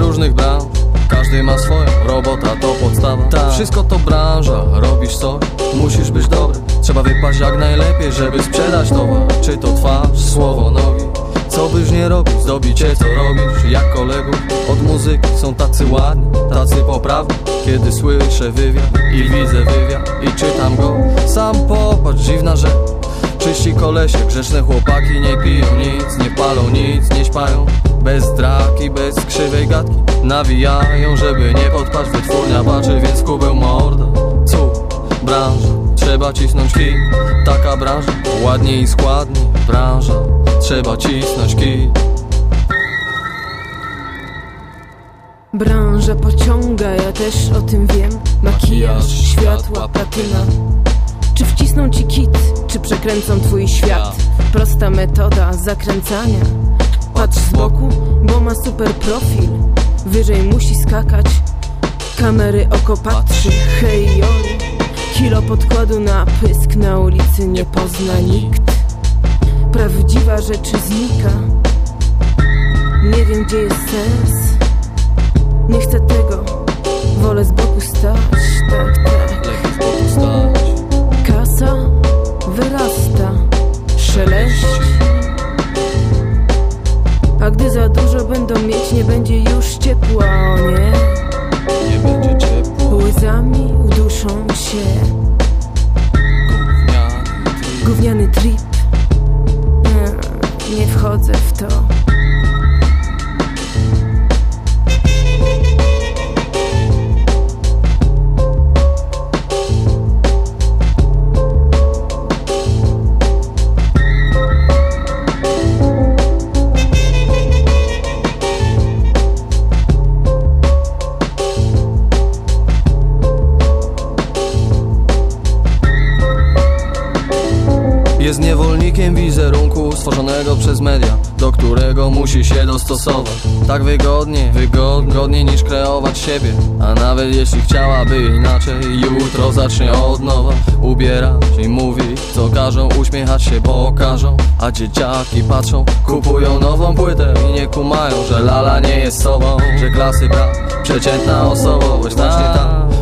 różnych branż każdy ma swoją, robota to podstawa. Tak. Wszystko to branża, robisz co? Musisz być dobry. Trzeba wypaść jak najlepiej, żeby sprzedać towar. Czy to twarz, słowo, nogi. Co byś nie robił, zdobi cię co robisz. Jak kolegów od muzyki są tacy ładni Tacy poprawni. Kiedy słyszę wywiad i widzę wywiad I czytam go Sam popatrz, dziwna rzecz. Czyści kolesie, grzeczne chłopaki Nie piją nic, nie palą nic, nie śpają Bez draki, bez krzywej gadki. Nawijają, żeby nie podpaść Wytwórnia baczy, więc kubeł morda Cud, branża, trzeba cisnąć kij. Taka branża, ładniej i składniej Branża, trzeba cisnąć kij. Branża pociąga, ja też o tym wiem. Makijaż, światła, platyna. Czy wcisną ci kit, czy przekręcą twój świat? Prosta metoda zakręcania Patrz z boku, bo ma super profil. Wyżej musi skakać Kamery oko patrzy, hej joj Kilo podkładu na pysk na ulicy nie pozna nikt. Prawdziwa rzecz znika. Nie wiem gdzie jest sens. Nie chcę tego. Wolę z boku stać, tak, tak Nie będzie już ciepła, o nie? Nie będzie ciepło, Łzami uduszą się. Gówniany ty Gówniany trip. Nie, nie wchodzę w to Jest niewolnikiem wizerunku stworzonego przez media Do którego musi się dostosować. Tak wygodnie, wygodniej niż kreować siebie. A nawet jeśli chciałaby inaczej Jutro zacznie od nowa Ubierać i mówić co każą Uśmiechać się, bo każą A dzieciaki patrzą, kupują nową płytę I nie kumają, że lala nie jest sobą Że klasy brak, przeciętna osobowość Właśnie ta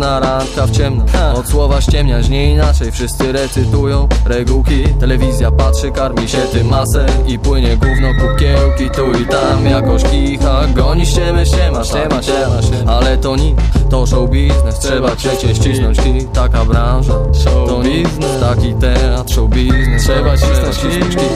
muzyczna randka w ciemno. Od słowa ściemniać nie inaczej. Wszyscy recytują regułki. Telewizja patrzy, karmi się tym masę I płynie gówno kukiełki Tu i tam jakoś kicha Goni ściemę, ściema, ściema, ściema, ściema. Ale to nic, to show biznes. Trzeba trzecie ścisnąć kit Taka branża, to biznes. Taki teatr, show biznes. Trzeba cisnąć kit